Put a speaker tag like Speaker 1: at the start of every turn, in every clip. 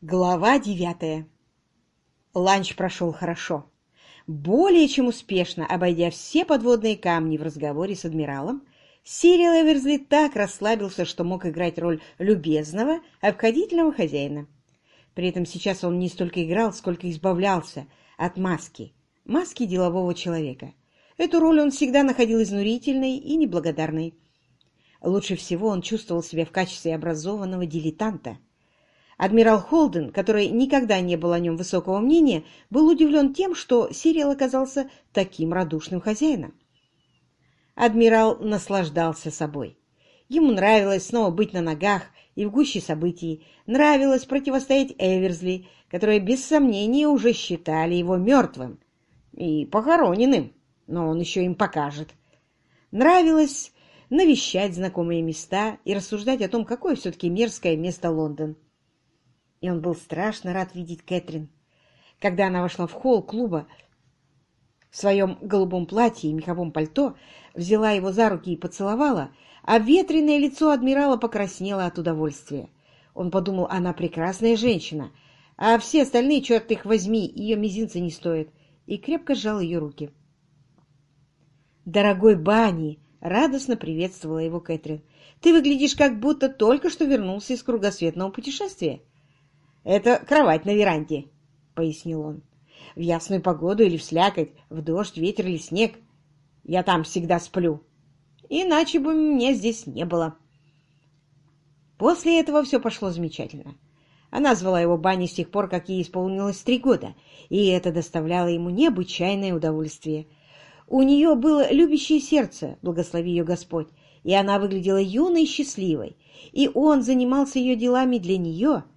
Speaker 1: Глава девятая. Ланч прошел хорошо. Более чем успешно, обойдя все подводные камни в разговоре с адмиралом, Сирил Эверсли так расслабился, что мог играть роль любезного, обходительного хозяина. При этом сейчас он не столько играл, сколько избавлялся от маски, маски делового человека. Эту роль он всегда находил изнурительной и неблагодарной. Лучше всего он чувствовал себя в качестве образованного дилетанта – Адмирал Холден, который никогда не был о нем высокого мнения, был удивлен тем, что Сириал оказался таким радушным хозяином. Адмирал наслаждался собой. Ему нравилось снова быть на ногах и в гуще событий, нравилось противостоять Эверсли, которые без сомнения уже считали его мертвым и похороненным, но он еще им покажет. Нравилось навещать знакомые места и рассуждать о том, какое все-таки мерзкое место Лондон и он был страшно рад видеть Кэтрин. Когда она вошла в холл клуба в своем голубом платье и меховом пальто, взяла его за руки и поцеловала, а ветреное лицо адмирала покраснело от удовольствия. Он подумал, она прекрасная женщина, а все остальные, черт их возьми, ее мизинца не стоят, и крепко сжал ее руки. «Дорогой Банни!» — радостно приветствовала его Кэтрин. «Ты выглядишь, как будто только что вернулся из кругосветного путешествия». Это кровать на веранде, — пояснил он. В ясную погоду или в слякоть, в дождь, ветер или снег. Я там всегда сплю. Иначе бы меня здесь не было. После этого все пошло замечательно. Она звала его Банни с тех пор, как ей исполнилось три года, и это доставляло ему необычайное удовольствие. У нее было любящее сердце, благослови ее Господь, и она выглядела юной и счастливой, и он занимался ее делами для нее —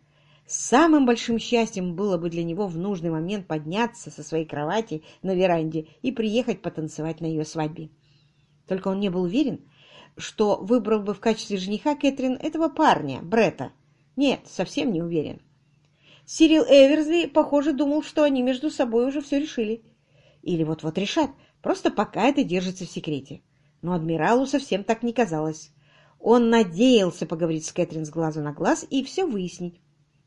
Speaker 1: Самым большим счастьем было бы для него в нужный момент подняться со своей кровати на веранде и приехать потанцевать на ее свадьбе. Только он не был уверен, что выбрал бы в качестве жениха Кэтрин этого парня, Брета. Нет, совсем не уверен. Сирил Эверсли, похоже, думал, что они между собой уже все решили. Или вот-вот решат, просто пока это держится в секрете. Но адмиралу совсем так не казалось. Он надеялся поговорить с Кэтрин с глазу на глаз и все выяснить.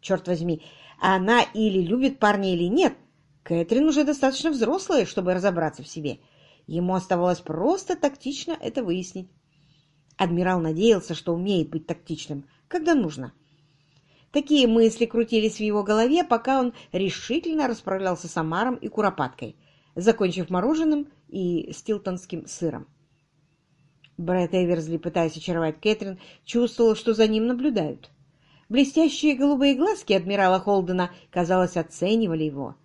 Speaker 1: Черт возьми, она или любит парня, или нет. Кэтрин уже достаточно взрослая, чтобы разобраться в себе. Ему оставалось просто тактично это выяснить. Адмирал надеялся, что умеет быть тактичным, когда нужно. Такие мысли крутились в его голове, пока он решительно расправлялся с омаром и куропаткой, закончив мороженым и стилтонским сыром. Брэд Эверсли, пытаясь очаровать Кэтрин, чувствовал, что за ним наблюдают. Блестящие голубые глазки адмирала Холдена, казалось, оценивали его.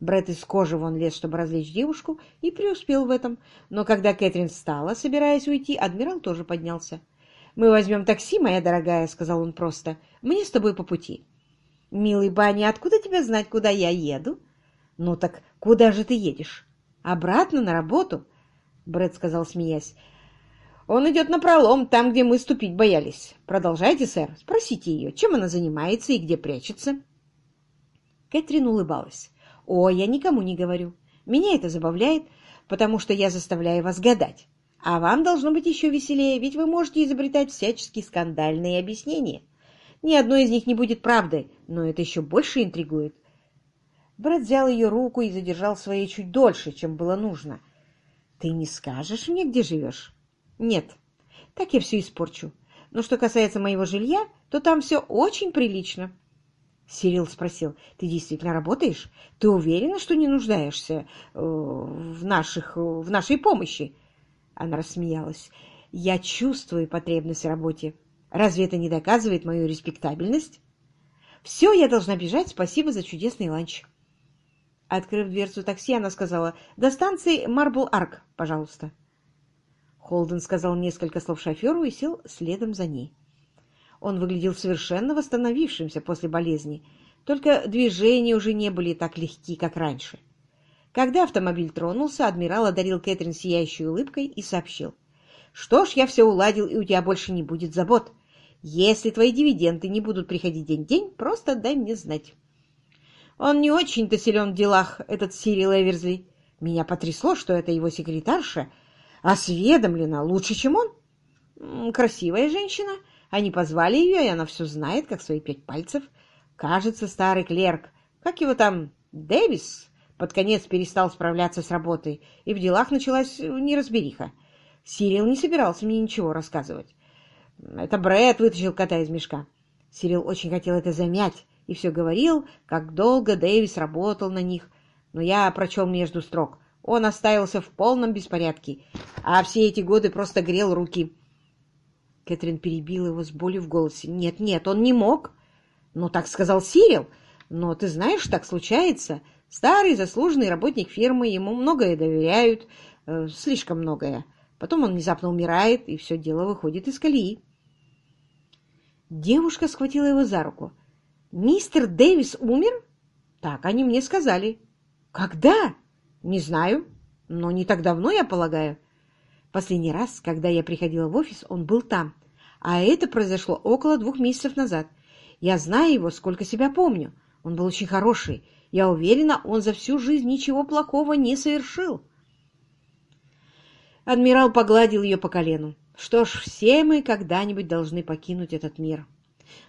Speaker 1: Брэд из кожи вон лез, чтобы развлечь девушку, и преуспел в этом. Но когда Кэтрин встала, собираясь уйти, адмирал тоже поднялся. «Мы возьмем такси, моя дорогая», — сказал он просто. «Мне с тобой по пути». «Милый Банни, откуда тебе знать, куда я еду?» «Ну так куда же ты едешь?» «Обратно на работу?» Брэд сказал, смеясь. Он идет на пролом, там, где мы ступить боялись. Продолжайте, сэр. Спросите ее, чем она занимается и где прячется. Кэтрин улыбалась. О, я никому не говорю. Меня это забавляет, потому что я заставляю вас гадать. А вам должно быть еще веселее, ведь вы можете изобретать всяческие скандальные объяснения. Ни одно из них не будет правдой, но это еще больше интригует. Брэд взял ее руку и задержал своей чуть дольше, чем было нужно. «Ты не скажешь мне, где живешь?» Нет, так я все испорчу. Но что касается моего жилья, то там все очень прилично. Сирил спросил, ты действительно работаешь? Ты уверена, что не нуждаешься э, в, наших, в нашей помощи? Она рассмеялась. Я чувствую потребность в работе. Разве это не доказывает мою респектабельность? Все, я должна бежать. Спасибо за чудесный ланч. Открыв дверцу такси, она сказала, до станции Марбл Арк, пожалуйста. Холден сказал несколько слов шоферу и сел следом за ней. Он выглядел совершенно восстановившимся после болезни, только движения уже не были так легки, как раньше. Когда автомобиль тронулся, адмирал одарил Кэтрин сияющей улыбкой и сообщил. «Что ж, я все уладил, и у тебя больше не будет забот. Если твои дивиденды не будут приходить день-день, просто дай мне знать». Он не очень-то силен в делах, этот Сирил Эверсли. Меня потрясло, что это его секретарша — осведомлена лучше, чем он. Красивая женщина. Они позвали ее, и она все знает, как свои пять пальцев. Кажется, старый клерк, как его там, Дэвис, под конец перестал справляться с работой, и в делах началась неразбериха. Сирил не собирался мне ничего рассказывать. Это Брэд вытащил кота из мешка. Сирил очень хотел это замять и все говорил, как долго Дэвис работал на них, но я прочел между строк. Он оставился в полном беспорядке, а все эти годы просто грел руки. Кэтрин перебила его с болью в голосе. «Нет, нет, он не мог!» «Ну, так сказал Сирил. Но ты знаешь, так случается. Старый заслуженный работник фирмы, ему многое доверяют, э, слишком многое. Потом он внезапно умирает, и все дело выходит из колеи». Девушка схватила его за руку. «Мистер Дэвис умер?» «Так они мне сказали». «Когда?» «Не знаю, но не так давно, я полагаю». Последний раз, когда я приходила в офис, он был там, а это произошло около двух месяцев назад. Я знаю его, сколько себя помню. Он был очень хороший. Я уверена, он за всю жизнь ничего плохого не совершил. Адмирал погладил ее по колену. Что ж, все мы когда-нибудь должны покинуть этот мир.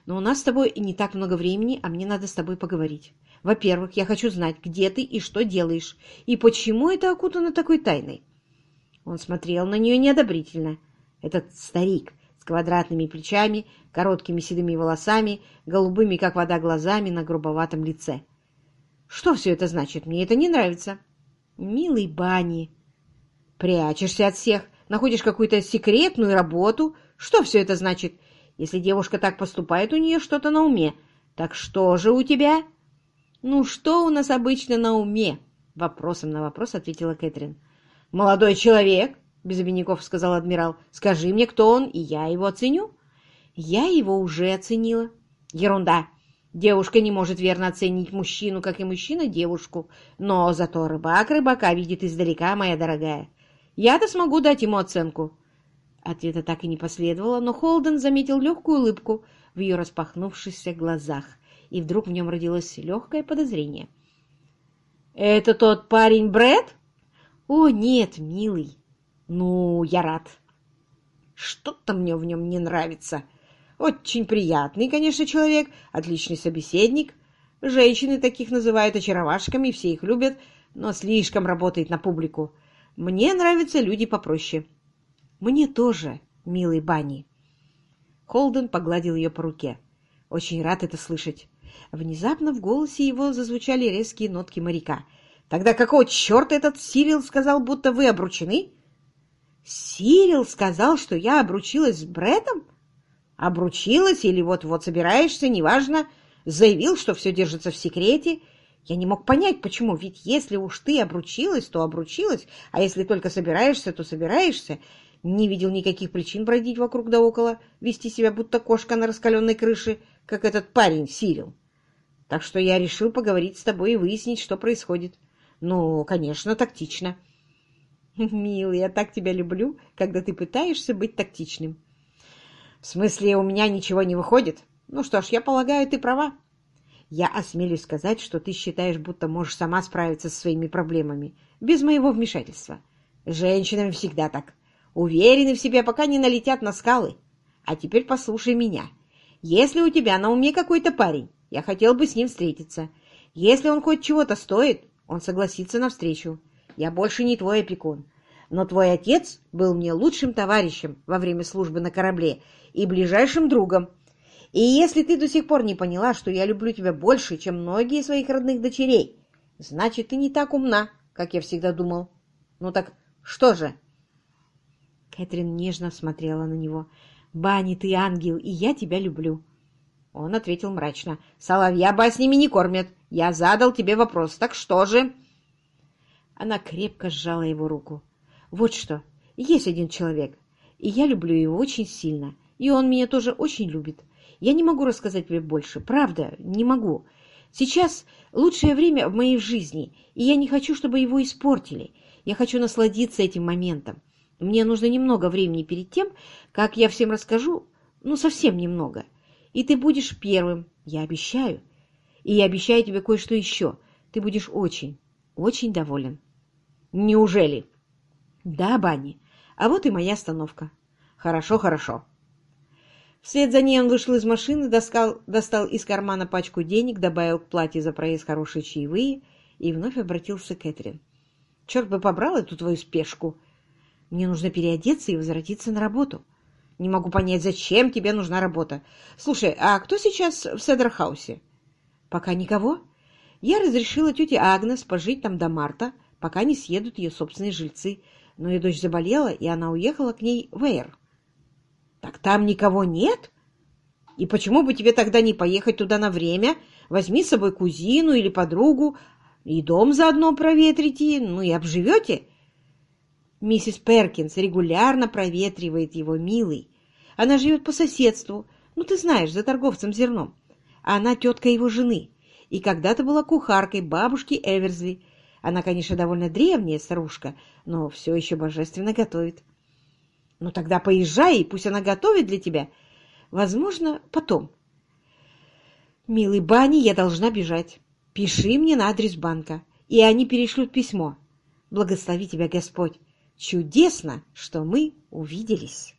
Speaker 1: Но у нас с тобой не так много времени, а мне надо с тобой поговорить. Во-первых, я хочу знать, где ты и что делаешь, и почему это окутано такой тайной. Он смотрел на нее неодобрительно. Этот старик с квадратными плечами, короткими седыми волосами, голубыми, как вода, глазами на грубоватом лице. Что все это значит? Мне это не нравится. Милый Бани, прячешься от всех, находишь какую-то секретную работу. Что все это значит? Если девушка так поступает, у нее что-то на уме. Так что же у тебя? Ну, что у нас обычно на уме? Вопросом на вопрос ответила Кэтрин. Молодой человек, без обиняков сказал адмирал, скажи мне, кто он, и я его оценю. Я его уже оценила. Ерунда. Девушка не может верно оценить мужчину, как и мужчина девушку. Но зато рыбак рыбака видит издалека, моя дорогая. Я-то смогу дать ему оценку. Ответа так и не последовало, но Холден заметил легкую улыбку в ее распахнувшихся глазах, и вдруг в нем родилось легкое подозрение. «Это тот парень Брэд?» «О, нет, милый. Ну, я рад. Что-то мне в нем не нравится. Очень приятный, конечно, человек, отличный собеседник. Женщины таких называют очаровашками, все их любят, но слишком работает на публику. Мне нравятся люди попроще. Мне тоже, милый Банни. Холден погладил ее по руке. Очень рад это слышать. Внезапно в голосе его зазвучали резкие нотки моряка. Тогда какого черта этот Сирил сказал, будто вы обручены? Сирил сказал, что я обручилась с Бреттом? Обручилась или вот-вот собираешься, неважно. Заявил, что все держится в секрете. Я не мог понять, почему, ведь если уж ты обручилась, то обручилась, а если только собираешься, то собираешься. Не видел никаких причин бродить вокруг да около, вести себя будто кошка на раскаленной крыше, как этот парень Сирил. Так что я решил поговорить с тобой и выяснить, что происходит. Ну, конечно, тактично. Милый, я так тебя люблю, когда ты пытаешься быть тактичным. В смысле, у меня ничего не выходит? Ну что ж, я полагаю, ты права. Я осмелюсь сказать, что ты считаешь, будто можешь сама справиться со своими проблемами, без моего вмешательства. Женщинам всегда так. Уверены в себе, пока не налетят на скалы. А теперь послушай меня. Если у тебя на уме какой-то парень, я хотел бы с ним встретиться. Если он хоть чего-то стоит, он согласится на встречу. Я больше не твой опекун. Но твой отец был мне лучшим товарищем во время службы на корабле и ближайшим другом. И если ты до сих пор не поняла, что я люблю тебя больше, чем многие своих родных дочерей, значит, ты не так умна, как я всегда думал. Ну так что же?» Кэтрин нежно смотрела на него. «Банни, ты ангел, и я тебя люблю». Он ответил мрачно. «Соловья баснями не кормят. Я задал тебе вопрос. Так что же?» Она крепко сжала его руку. «Вот что. Есть один человек, и я люблю его очень сильно, и он меня тоже очень любит. Я не могу рассказать тебе больше, правда, не могу. Сейчас лучшее время в моей жизни, и я не хочу, чтобы его испортили. Я хочу насладиться этим моментом. Мне нужно немного времени перед тем, как я всем расскажу, ну, совсем немного. И ты будешь первым, я обещаю. И я обещаю тебе кое-что еще. Ты будешь очень, очень доволен. Неужели? Да, Банни. А вот и моя остановка. Хорошо, хорошо. Вслед за ней он вышел из машины, достал, достал из кармана пачку денег, добавил к платье за проезд хорошие чаевые и вновь обратился к Кэтрин. «Черт бы побрал эту твою спешку! Мне нужно переодеться и возвратиться на работу. Не могу понять, зачем тебе нужна работа. Слушай, а кто сейчас в Седерхаусе?» «Пока никого. Я разрешила тете Агнес пожить там до марта, пока не съедут ее собственные жильцы. Но ее дочь заболела, и она уехала к ней в Эйр. Так там никого нет? И почему бы тебе тогда не поехать туда на время? Возьми с собой кузину или подругу, и дом заодно проветрите, ну и обживете. Миссис Перкинс регулярно проветривает его, милый. Она живет по соседству, ну ты знаешь, за торговцем зерном. Она тетка его жены, и когда-то была кухаркой бабушки Эверсли. Она, конечно, довольно древняя старушка, но все еще божественно готовит. Ну тогда поезжай, пусть она готовит для тебя. Возможно, потом. Милый Бани, я должна бежать. Пиши мне на адрес банка, и они перешлют письмо. Благослови тебя Господь. Чудесно, что мы увиделись.